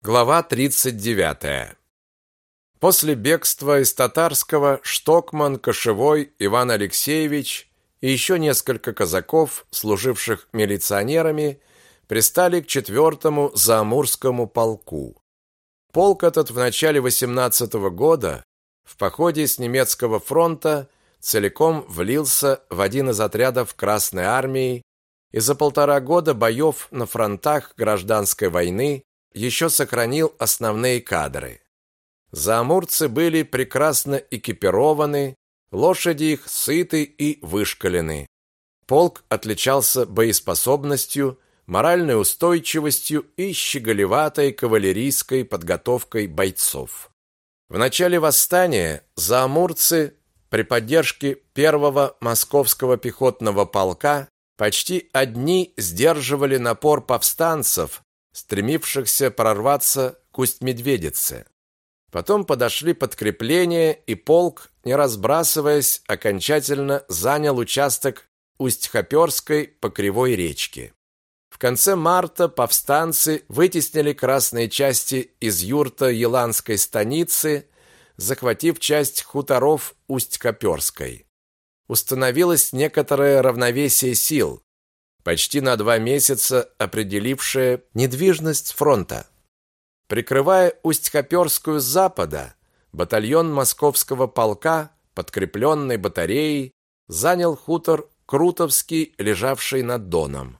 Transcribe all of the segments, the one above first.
Глава 39. После бегства из татарского Штокман, Кошевой, Иван Алексеевич и еще несколько казаков, служивших милиционерами, пристали к четвертому Заамурскому полку. Полк этот в начале 18 -го года в походе с немецкого фронта целиком влился в один из отрядов Красной армии и за полтора года боев на фронтах гражданской войны еще сохранил основные кадры. Заамурцы были прекрасно экипированы, лошади их сыты и вышкалены. Полк отличался боеспособностью, моральной устойчивостью и щеголеватой кавалерийской подготовкой бойцов. В начале восстания заамурцы при поддержке первого московского пехотного полка почти одни сдерживали напор повстанцев, стремившихся прорваться к Усть-Медведице. Потом подошли подкрепления, и полк, не разбрасываясь, окончательно занял участок Усть-Хоперской по Кривой речке. В конце марта повстанцы вытеснили красные части из юрта Еланской станицы, захватив часть хуторов Усть-Хоперской. Установилось некоторое равновесие сил, почти на два месяца определившее недвижность фронта. Прикрывая Усть-Хоперскую с запада, батальон московского полка, подкрепленный батареей, занял хутор Крутовский, лежавший над Доном.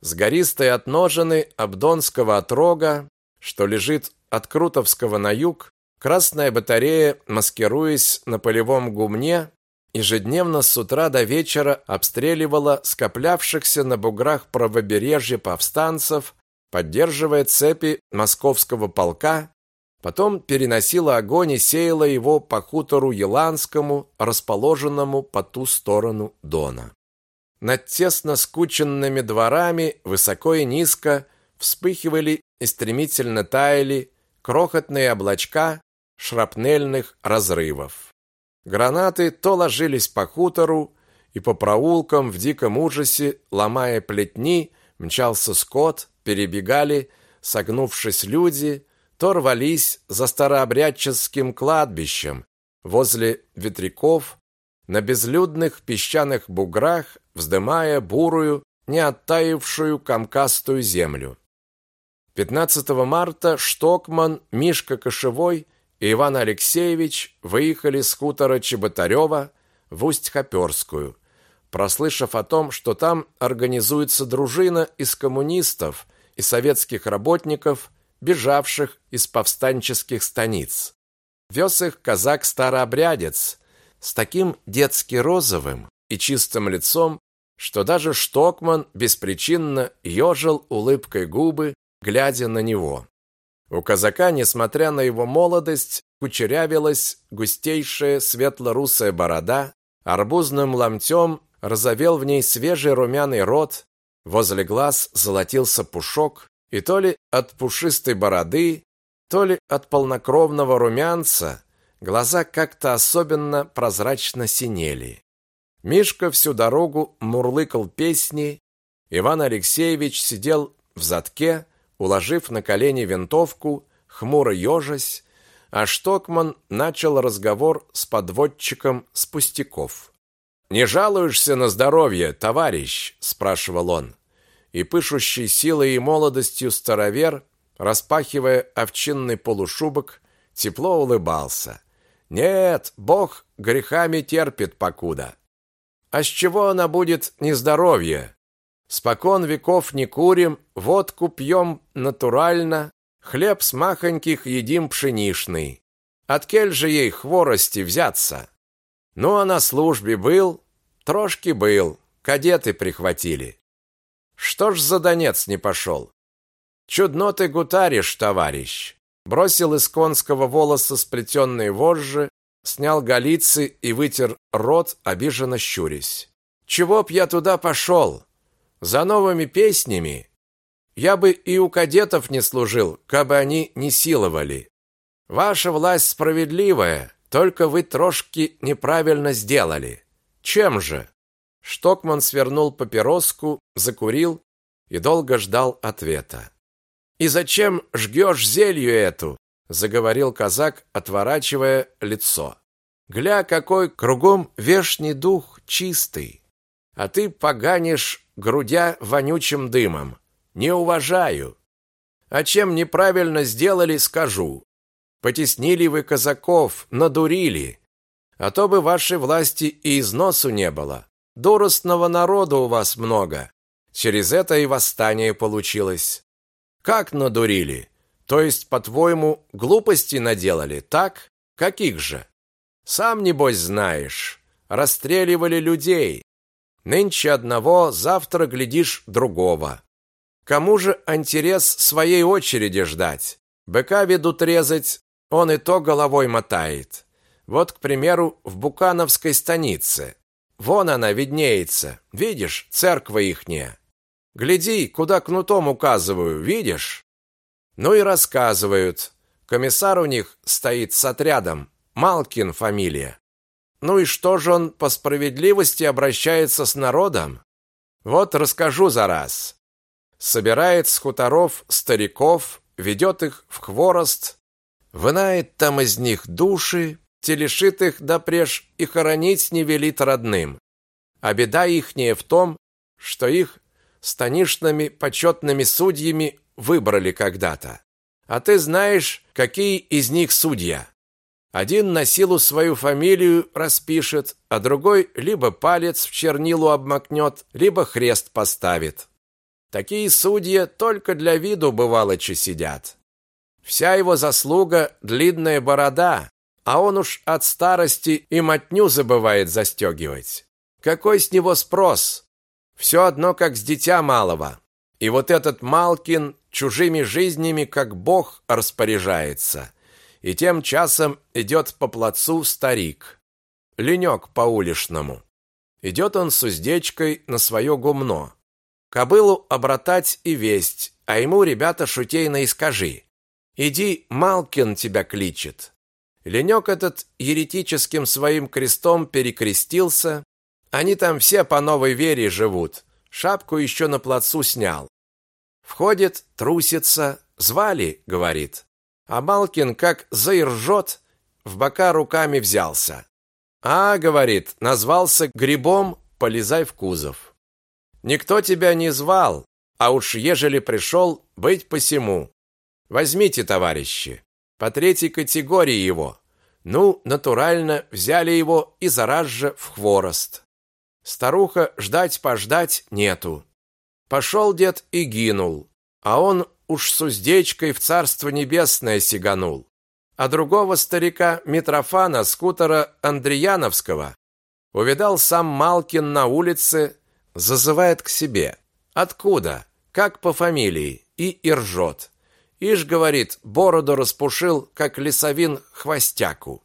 С гористой отножины Абдонского отрога, что лежит от Крутовского на юг, Красная батарея, маскируясь на полевом гумне, ежедневно с утра до вечера обстреливала скоплявшихся на буграх правобережья повстанцев, поддерживая цепи московского полка, потом переносила огонь и сеяла его по хутору Еланскому, расположенному по ту сторону Дона. Над тесно скученными дворами высоко и низко вспыхивали и стремительно таяли крохотные облачка шрапнельных разрывов. Гранаты то ложились по хутору, и по проулкам в диком ужасе, ломая плетни, мчался скот, перебегали, согнувшись люди, то рвались за старообрядческим кладбищем, возле ветряков, на безлюдных песчаных буграх, вздымая бурую, не оттаившую комкастую землю. 15 марта Штокман, Мишка Кошевой и Иван Алексеевич выехали с хутора Чеботарева в Усть-Хоперскую, прослышав о том, что там организуется дружина из коммунистов и советских работников, бежавших из повстанческих станиц. Вез их казак-старообрядец с таким детски розовым и чистым лицом, что даже Штокман беспричинно ежил улыбкой губы, глядя на него. У казака, несмотря на его молодость, кучерявилась густейшая светло-русая борода, арбузным ломтем разовел в ней свежий румяный рот, возле глаз золотился пушок, и то ли от пушистой бороды, то ли от полнокровного румянца глаза как-то особенно прозрачно синели. Мишка всю дорогу мурлыкал песни, Иван Алексеевич сидел в задке, уложив на колени винтовку, хмуро ежась, а Штокман начал разговор с подводчиком с пустяков. «Не жалуешься на здоровье, товарищ?» – спрашивал он. И пышущий силой и молодостью старовер, распахивая овчинный полушубок, тепло улыбался. «Нет, Бог грехами терпит покуда. А с чего она будет нездоровье? Спокон веков не курим, водку пьем натурально, хлеб с махоньких едим пшеничный. От кель же ей хворости взяться? Ну, а на службе был, трошки был, кадеты прихватили. Что ж за Донец не пошел? Чудно ты гутаришь, товарищ. Бросил из конского волоса сплетенные вожжи, снял галицы и вытер рот, обиженно щурясь. Чего б я туда пошел? За новыми песнями я бы и у кадетов не служил, кабы они не силовали. Ваша власть справедливая, только вы трошки неправильно сделали. Чем же? Штокман свернул папироску, закурил и долго ждал ответа. И зачем жгешь зелью эту? заговорил казак, отворачивая лицо. Гля, какой кругом вешний дух чистый, а ты поганишь грудя вонючим дымом. Не уважаю. А чем неправильно сделали, скажу. Потеснили вы казаков, надурили. А то бы вашей власти и износу не было. Дуростного народа у вас много. Через это и восстание получилось. Как надурили? То есть, по-твоему, глупости наделали, так? Каких же? Сам небось знаешь. Расстреливали людей. Нынче одного, завтра глядишь другого. Кому же интерес своей очереди ждать? Быка ведут резать, он и то головой мотает. Вот, к примеру, в Букановской станице. Вон она виднеется. Видишь, церковь ихняя. Гляди, куда кнутом указываю, видишь? Ну и рассказывают. Комиссар у них стоит с отрядом. Малкин фамилия. Ну и что же он по справедливости обращается с народом? Вот расскажу за раз. Собирает с хуторов стариков, ведет их в хворост, вынает там из них души, телешит их допреж и хоронить не велит родным. А беда ихняя в том, что их станишными почетными судьями выбрали когда-то. А ты знаешь, какие из них судья? Один на силу свою фамилию распишет, а другой либо палец в чернилу обмакнет, либо хрест поставит. Такие судьи только для виду бывалочи сидят. Вся его заслуга – длинная борода, а он уж от старости и мотню забывает застегивать. Какой с него спрос? Все одно, как с дитя малого. И вот этот Малкин чужими жизнями, как бог, распоряжается – и тем часом идет по плацу старик. Ленек по-уличному. Идет он с уздечкой на свое гумно. Кобылу обратать и весть, а ему, ребята, шутейно и скажи. Иди, Малкин тебя кличет. Ленек этот еретическим своим крестом перекрестился. Они там все по новой вере живут. Шапку еще на плацу снял. Входит, трусится. Звали, говорит. А Малкин как заиржет, в бока руками взялся. «А, — говорит, — назвался грибом, полезай в кузов. Никто тебя не звал, а уж ежели пришел, быть посему. Возьмите, товарищи, по третьей категории его. Ну, натурально, взяли его и зараз же в хворост. Старуха ждать-пождать нету. Пошел дед и гинул, а он уж с уздечкой в царство небесное сиганул. А другого старика Митрофана, скутера Андреяновского, увидал сам Малкин на улице, зазывает к себе. Откуда? Как по фамилии? И и. Ишь, говорит, бороду распушил, как лесовин хвостяку.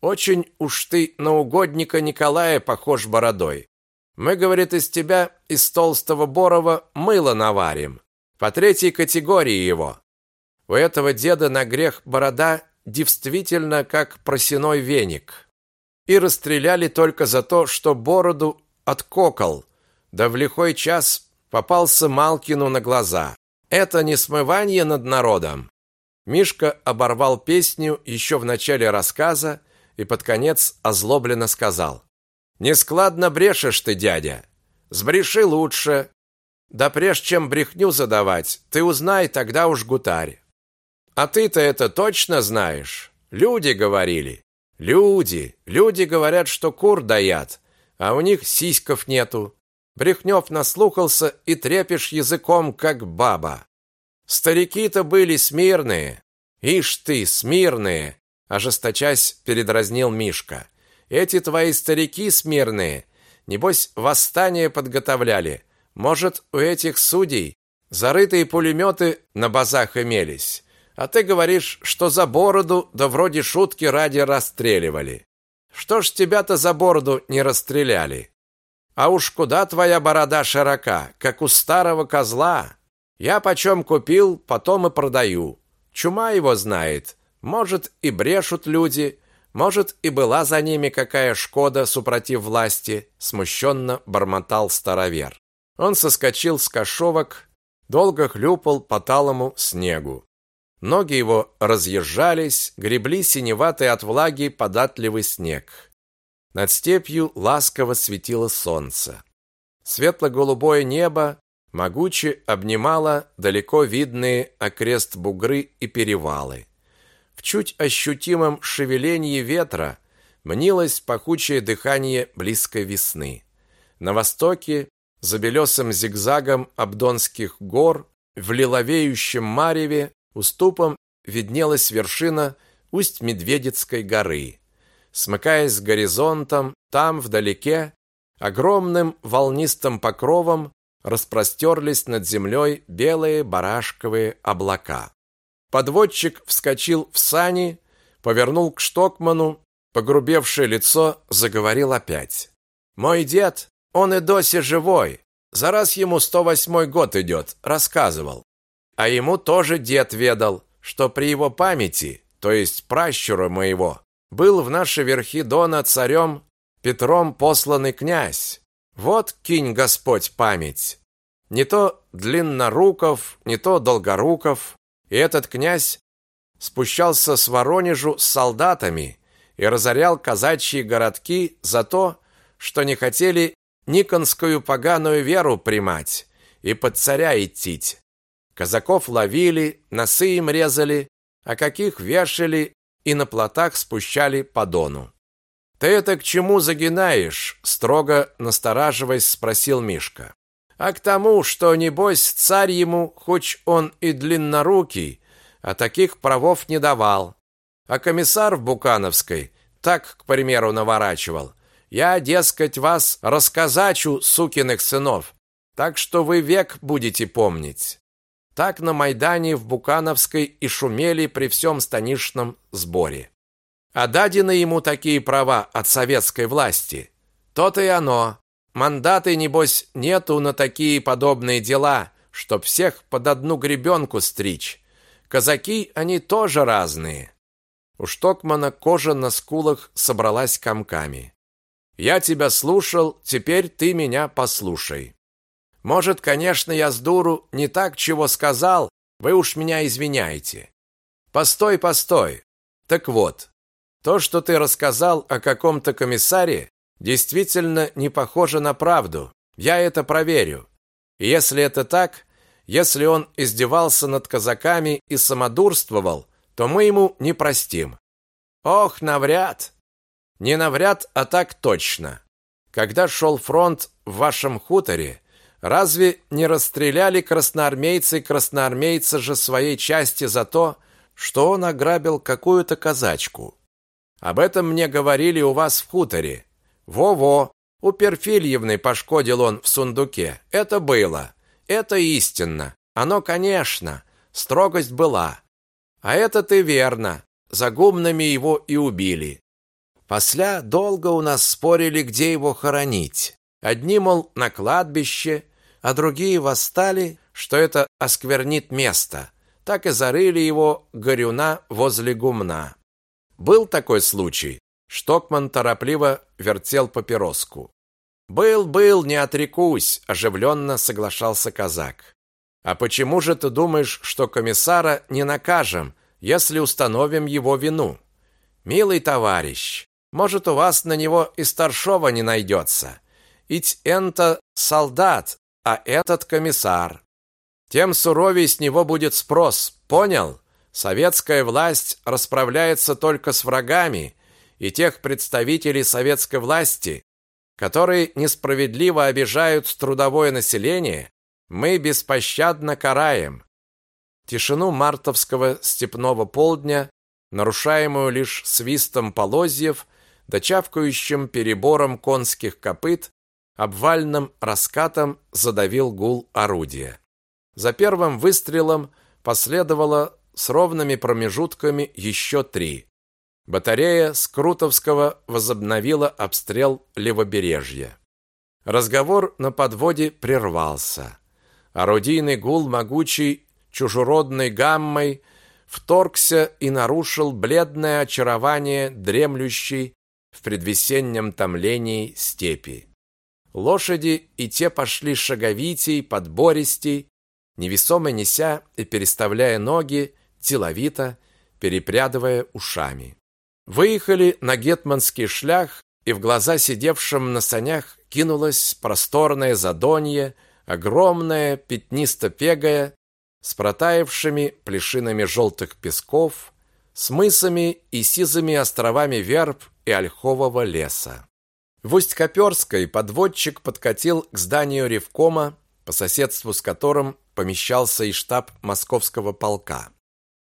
Очень уж ты на угодника Николая похож бородой. Мы, говорит, из тебя, из толстого Борова, мыло наварим. По третьей категории его. У этого деда на грех борода действительно как просеной веник. И расстреляли только за то, что бороду откокал, да в лихой час попался Малкину на глаза. Это не смывание над народом. Мишка оборвал песню еще в начале рассказа и под конец озлобленно сказал: "Нескладно брешешь ты, дядя. Сбреши лучше, да прежде чем брехню задавать, ты узнай тогда уж гутарь. А ты-то это точно знаешь? Люди говорили. Люди, люди говорят, что кур даят, а у них сиськов нету. Брехнев наслухался и трепишь языком, как баба. Старики-то были смирные. Ишь ты, смирные, ожесточась передразнил Мишка. Эти твои старики смирные, небось, восстание подготовляли может, у этих судей зарытые пулеметы на базах имелись. А ты говоришь, что за бороду, да вроде шутки ради расстреливали. Что ж тебя-то за бороду не расстреляли? А уж куда твоя борода широка, как у старого козла. Я почем купил, потом и продаю. Чума его знает. Может, и брешут люди, может, и была за ними какая шкода супротив власти, смущенно бормотал старовер. Он соскочил с кошовок, долго хлюпал по талому снегу. Ноги его разъезжались, гребли синеватый от влаги податливый снег. Над степью ласково светило солнце. Светло-голубое небо могуче обнимало далеко видные окрест бугры и перевалы. В чуть ощутимом шевелении ветра мнилось пахучее дыхание близкой весны. На востоке, за белесым зигзагом Абдонских гор, в лиловеющем мареве, уступом виднелась вершина Усть-Медведицкой горы. Смыкаясь с горизонтом, там, вдалеке, огромным волнистым покровом распростерлись над землей белые барашковые облака. Подводчик вскочил в сани, повернул к Штокману, погрубевшее лицо заговорил опять. «Мой дед, он и доси живой. За раз ему сто восьмой год идет, рассказывал. А ему тоже дед ведал, что при его памяти, то есть пращура моего, был в наши верхи Дона царем Петром посланный князь. Вот кинь Господь память. Не то Длинноруков, не то Долгоруков. И этот князь спущался с Воронежу с солдатами и разорял казачьи городки за то, что не хотели никонскую поганую веру примать и под царя идти. Казаков ловили, носы им резали, а каких вешали и на плотах спущали по дону. «Ты это к чему загинаешь?» – строго настораживаясь, спросил Мишка. «А к тому, что, небось, царь ему, хоть он и длиннорукий, а таких правов не давал. А комиссар в Букановской так, к примеру, наворачивал. Я, дескать, вас расказачу, сукиных сынов, так что вы век будете помнить». Так на Майдане в Букановской и шумели при всем станичном сборе. А дадены ему такие права от советской власти. То-то и оно. Мандаты, небось, нету на такие подобные дела, чтоб всех под одну гребенку стричь. Казаки, они тоже разные. У Штокмана кожа на скулах собралась комками. Я тебя слушал, теперь ты меня послушай. Может, конечно, я с дуру не так чего сказал, вы уж меня извиняйте. Постой, постой. Так вот, то, что ты рассказал о каком-то комиссаре, действительно не похоже на правду. Я это проверю. И если это так, если он издевался над казаками и самодурствовал, то мы ему не простим. Ох, навряд. Не навряд, а так точно. Когда шел фронт в вашем хуторе, разве не расстреляли красноармейцы красноармейца же своей части за то, что он ограбил какую-то казачку? Об этом мне говорили у вас в хуторе. Во-во, у Перфильевны пошкодил он в сундуке. Это было. Это истинно. Оно, конечно. Строгость была. А это ты верно. За гумнами его и убили. После долго у нас спорили, где его хоронить. Одни, мол, на кладбище, а другие восстали, что это осквернит место. Так и зарыли его горюна возле гумна. Был такой случай. Штокман торопливо вертел папироску. Был, был, не отрекусь, оживленно соглашался казак. А почему же ты думаешь, что комиссара не накажем, если установим его вину? Милый товарищ, может, у вас на него и старшова не найдется. Ведь это солдат, а этот комиссар. Тем суровей с него будет спрос, понял? Советская власть расправляется только с врагами, и тех представителей советской власти, которые несправедливо обижают трудовое население, мы беспощадно караем. Тишину мартовского степного полдня, нарушаемую лишь свистом полозьев да чавкающим перебором конских копыт, обвальным раскатом задавил гул орудия. За первым выстрелом последовало с ровными промежутками еще три. Батарея Скрутовского возобновила обстрел левобережья. Разговор на подводе прервался. Орудийный гул могучий чужеродной гаммой вторгся и нарушил бледное очарование дремлющей в предвесеннем томлении степи. Лошади и те пошли шаговитей, подбористей, невесомо неся и переставляя ноги, деловито, перепрядывая ушами. Выехали на гетманский шлях, и в глаза сидевшим на санях кинулось просторное задонье, огромное, пятнисто-пегое, с протаявшими плешинами желтых песков, с мысами и сизыми островами верб и ольхового леса. В Усть-Коперской подводчик подкатил к зданию Ревкома, по соседству с которым помещался и штаб московского полка.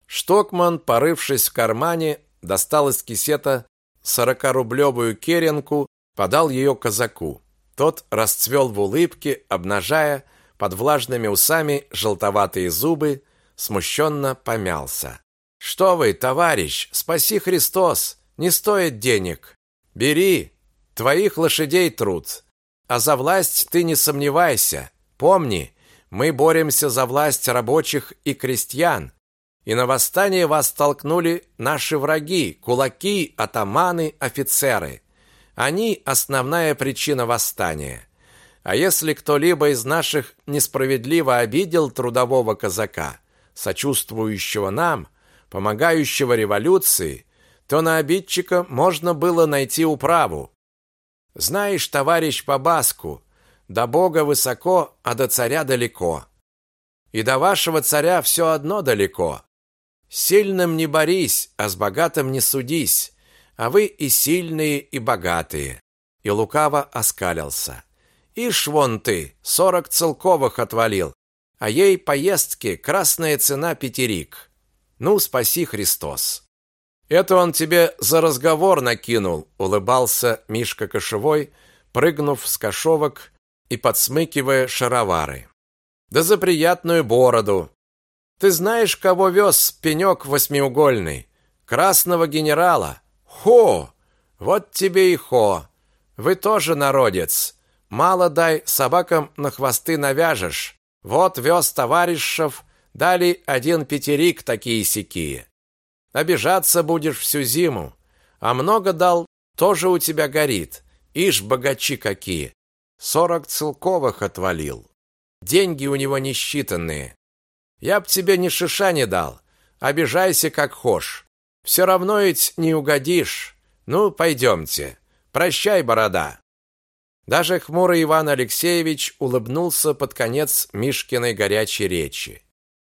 Штокман, порывшись в кармане, достал из кисета сорокарублевую керенку, подал ее казаку. Тот расцвел в улыбке, обнажая под влажными усами желтоватые зубы, смущенно помялся. «Что вы, товарищ, спаси Христос, не стоит денег. Бери, твоих лошадей труд. А за власть ты не сомневайся. Помни, мы боремся за власть рабочих и крестьян, и на восстание вас толкнули наши враги, кулаки, атаманы, офицеры. Они основная причина восстания. А если кто-либо из наших несправедливо обидел трудового казака, сочувствующего нам, помогающего революции, то на обидчика можно было найти управу. Знаешь, товарищ по баску, до Бога высоко, а до царя далеко. И до вашего царя все одно далеко. Сильным не борись, а с богатым не судись, а вы и сильные, и богатые. И лукаво оскалился. Ишь вон ты, сорок целковых отвалил, а ей поездки красная цена пятерик. Ну, спаси Христос. Это он тебе за разговор накинул, улыбался Мишка Кошевой, прыгнув с кошовок и подсмыкивая шаровары. Да за приятную бороду, ты знаешь, кого вез пенек восьмиугольный? Красного генерала. Хо! Вот тебе и хо. Вы тоже народец. Мало дай, собакам на хвосты навяжешь. Вот вез товарищев, дали один пятерик такие-сякие. Обижаться будешь всю зиму. А много дал, тоже у тебя горит. Ишь, богачи какие. Сорок целковых отвалил. Деньги у него несчитанные. Я б тебе ни шиша не дал. Обижайся как хошь. Все равно ведь не угодишь. Ну, пойдемте. Прощай, борода. Даже хмурый Иван Алексеевич улыбнулся под конец Мишкиной горячей речи.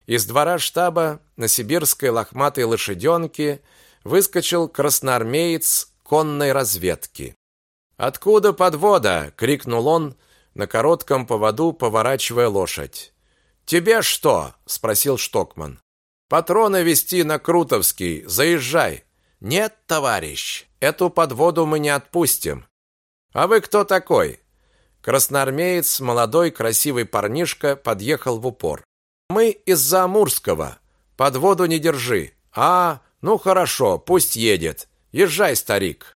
Из двора штаба на сибирской лохматой лошаденке выскочил красноармеец конной разведки. «Откуда подвода?» — крикнул он на коротком поводу, поворачивая лошадь. Тебе что? спросил Штокман. Патроны вести на Крутовский, заезжай. Нет, товарищ, эту подводу мы не отпустим. А вы кто такой? Красноармеец, молодой красивый парнишка, подъехал в упор. Мы из-за Амурского. Подводу не держи. А, ну хорошо, пусть едет. Езжай, старик.